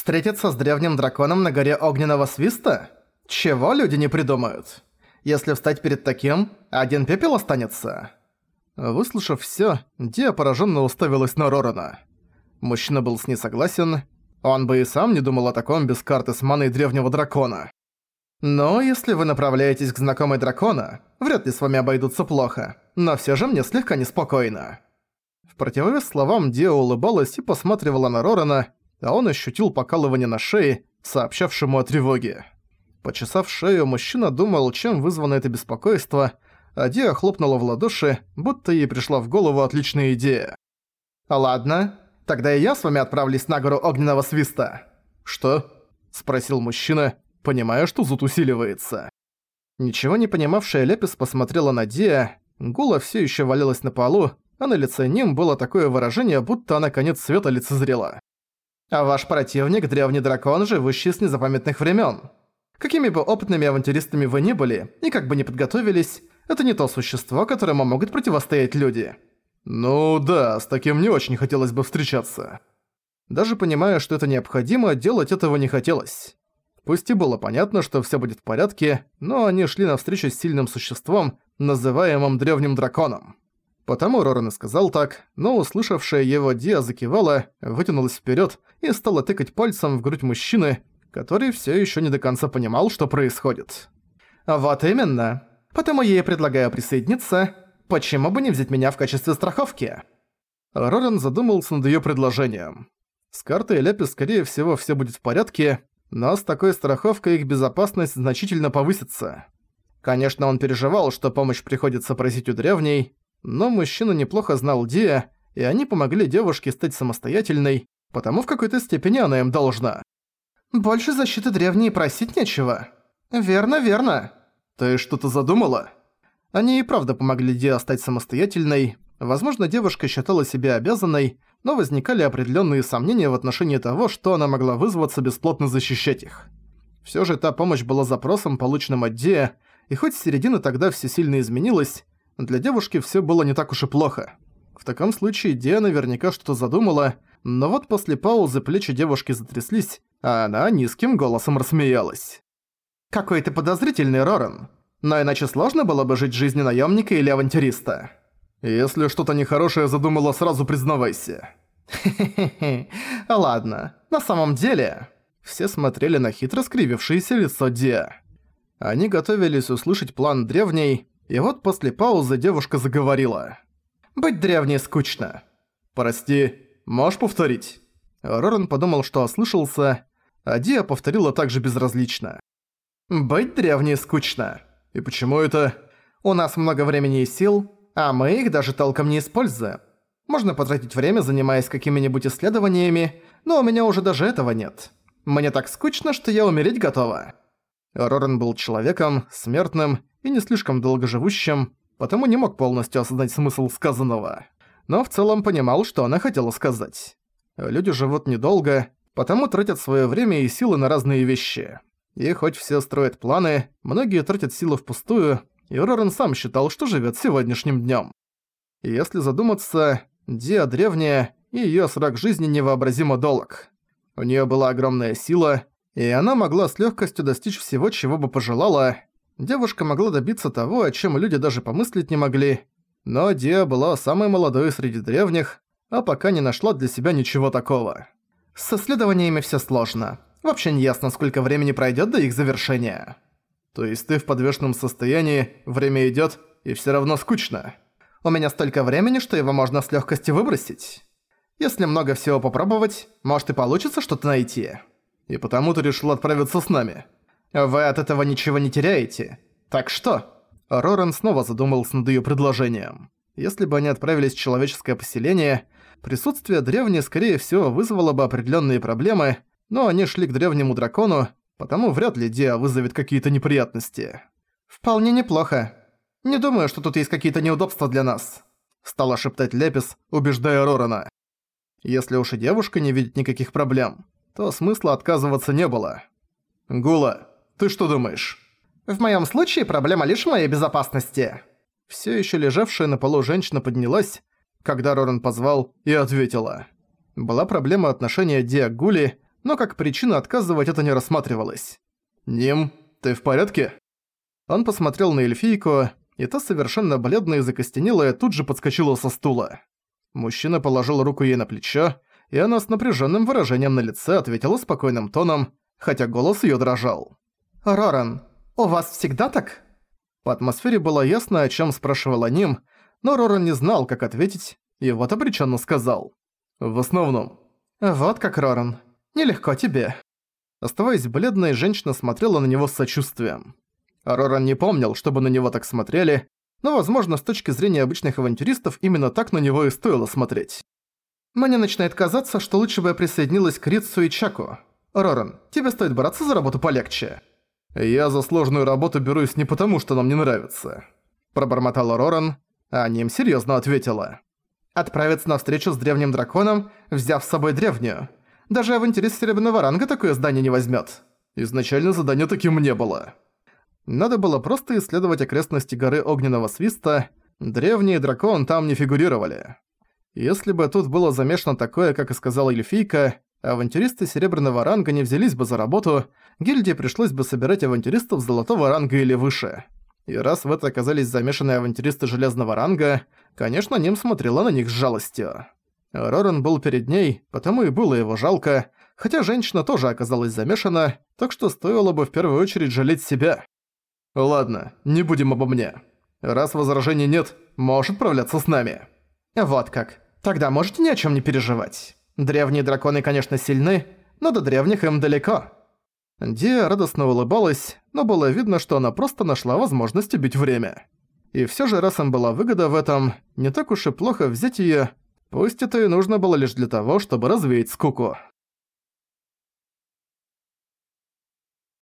Встретиться с древним драконом на горе Огненного Свиста? Чего люди не придумают? Если встать перед таким, один пепел останется. Выслушав всё, Диа поражённо уставилась на Рорана. Мужчина был с ней согласен. Он бы и сам не думал о таком без карты с маной древнего дракона. Но если вы направляетесь к знакомой дракона, вряд ли с вами обойдутся плохо. Но всё же мне слегка неспокойно. В противовес словам Диа улыбалась и посматривала на Рорана, а он ощутил покалывание на шее, сообщавшему о тревоге. Почесав шею, мужчина думал, чем вызвано это беспокойство, а Диа хлопнула в ладоши, будто ей пришла в голову отличная идея. «Ладно, тогда и я с вами отправлюсь на гору Огненного Свиста». «Что?» – спросил мужчина, понимая, что зуд усиливается. Ничего не понимавшая Лепис посмотрела на Диа, Гула все еще валялась на полу, а на лице Ним было такое выражение, будто она конец света лицезрела. А ваш противник – древний дракон, живущий с незапамятных времен. Какими бы опытными авантюристами вы ни были, и как бы ни подготовились, это не то существо, которому могут противостоять люди. Ну да, с таким не очень хотелось бы встречаться. Даже понимая, что это необходимо, делать этого не хотелось. Пусть и было понятно, что все будет в порядке, но они шли навстречу с сильным существом, называемым древним драконом. Потому Роран и сказал так, но услышавшая его Диа закивала, вытянулась вперед и стала тыкать пальцем в грудь мужчины, который все еще не до конца понимал, что происходит. «Вот именно. Потому я и предлагаю присоединиться. Почему бы не взять меня в качестве страховки?» Роран задумался над ее предложением. С картой Ляпи, скорее всего, все будет в порядке, но с такой страховкой их безопасность значительно повысится. Конечно, он переживал, что помощь приходится просить у древней, но мужчина неплохо знал Диа, и они помогли девушке стать самостоятельной, потому в какой-то степени она им должна. «Больше защиты древней просить нечего». «Верно, верно». «Ты что-то задумала?» Они и правда помогли Диа стать самостоятельной. Возможно, девушка считала себя обязанной, но возникали определенные сомнения в отношении того, что она могла вызваться бесплотно защищать их. Все же та помощь была запросом, полученным от Диа, и хоть с середины тогда все сильно изменилось, для девушки все было не так уж и плохо. В таком случае Диа наверняка что-то задумала, но вот после паузы плечи девушки затряслись, а она низким голосом рассмеялась. «Какой ты подозрительный, Роран. Но иначе сложно было бы жить жизнью наемника или авантюриста». «Если что-то нехорошее задумала, сразу признавайся». «Хе-хе-хе, ладно. На самом деле...» Все смотрели на хитро скривившееся лицо Диа. Они готовились услышать план древней, и вот после паузы девушка заговорила. «Быть древней скучно». «Прости, можешь повторить?» Роран подумал, что ослышался, а Диа повторила также безразлично. «Быть древней скучно». «И почему это?» «У нас много времени и сил, а мы их даже толком не используем. Можно потратить время, занимаясь какими-нибудь исследованиями, но у меня уже даже этого нет. Мне так скучно, что я умереть готова». Роран был человеком, смертным, и не слишком долгоживущим, потому не мог полностью осознать смысл сказанного. Но в целом понимал, что она хотела сказать. Люди живут недолго, потому тратят свое время и силы на разные вещи. И хоть все строят планы, многие тратят силы впустую, и Рорен сам считал, что живет сегодняшним днем. И если задуматься, Диа древняя, и ее срок жизни невообразимо долг. У нее была огромная сила, и она могла с легкостью достичь всего, чего бы пожелала, девушка могла добиться того, о чем люди даже помыслить не могли, но Диа была самой молодой среди древних, а пока не нашла для себя ничего такого. С исследованиями все сложно. Вообще не ясно, сколько времени пройдет до их завершения. То есть ты в подвешенном состоянии, время идет, и все равно скучно. У меня столько времени, что его можно с легкостью выбросить. Если много всего попробовать, может и получится что-то найти. И потому ты решил отправиться с нами. Вы от этого ничего не теряете. Так что?» Роран снова задумался над её предложением. Если бы они отправились в человеческое поселение, присутствие древней, скорее всего, вызвало бы определённые проблемы, но они шли к древнему дракону, потому вряд ли Диа вызовет какие-то неприятности. «Вполне неплохо. Не думаю, что тут есть какие-то неудобства для нас», стала шептать Лепис, убеждая Рорана. Если уж и девушка не видит никаких проблем, то смысла отказываться не было. «Гула, ты что думаешь?» «В моем случае проблема лишь моей безопасности». Все еще лежавшая на полу женщина поднялась, когда Роран позвал, и ответила. Была проблема отношения Диа к Гули, но как причина отказывать это не рассматривалось. «Ним, ты в порядке?» Он посмотрел на эльфийку, и та совершенно бледная и закостенелая тут же подскочила со стула. Мужчина положил руку ей на плечо, и она с напряженным выражением на лице ответила спокойным тоном, хотя голос ее дрожал. «Роран, у вас всегда так?» По атмосфере было ясно, о чем спрашивала Ним, но Роран не знал, как ответить, и вот обреченно сказал. «В основном». «Вот как, Роран. Нелегко тебе». Оставаясь бледной, женщина смотрела на него с сочувствием. Роран не помнил, чтобы на него так смотрели, но, возможно, с точки зрения обычных авантюристов, именно так на него и стоило смотреть. Мне начинает казаться, что лучше бы я присоединилась к Рицу и Чаку. Роран, тебе стоит браться за работу полегче. Я за сложную работу берусь не потому, что нам не нравится. Пробормотала Роран, а Ним серьезно ответила. Отправиться на встречу с древним драконом, взяв с собой древнюю. Даже авантюрист серебряного ранга такое здание не возьмет. Изначально задание таким не было. Надо было просто исследовать окрестности горы Огненного Свиста, древний дракон там не фигурировали. Если бы тут было замешано такое, как и сказала эльфийка, авантюристы серебряного ранга не взялись бы за работу, гильдии пришлось бы собирать авантюристов золотого ранга или выше. И раз в это оказались замешаны авантюристы железного ранга, конечно, Ним смотрела на них с жалостью. Роран был перед ней, потому и было его жалко, хотя женщина тоже оказалась замешана, так что стоило бы в первую очередь жалеть себя. «Ладно, не будем обо мне. Раз возражений нет, можешь отправляться с нами». «Вот как. Тогда можете ни о чем не переживать. Древние драконы, конечно, сильны, но до древних им далеко». Диа радостно улыбалась, но было видно, что она просто нашла возможность убить время. И всё же, раз им была выгода в этом, не так уж и плохо взять её, пусть это и нужно было лишь для того, чтобы развеять скуку.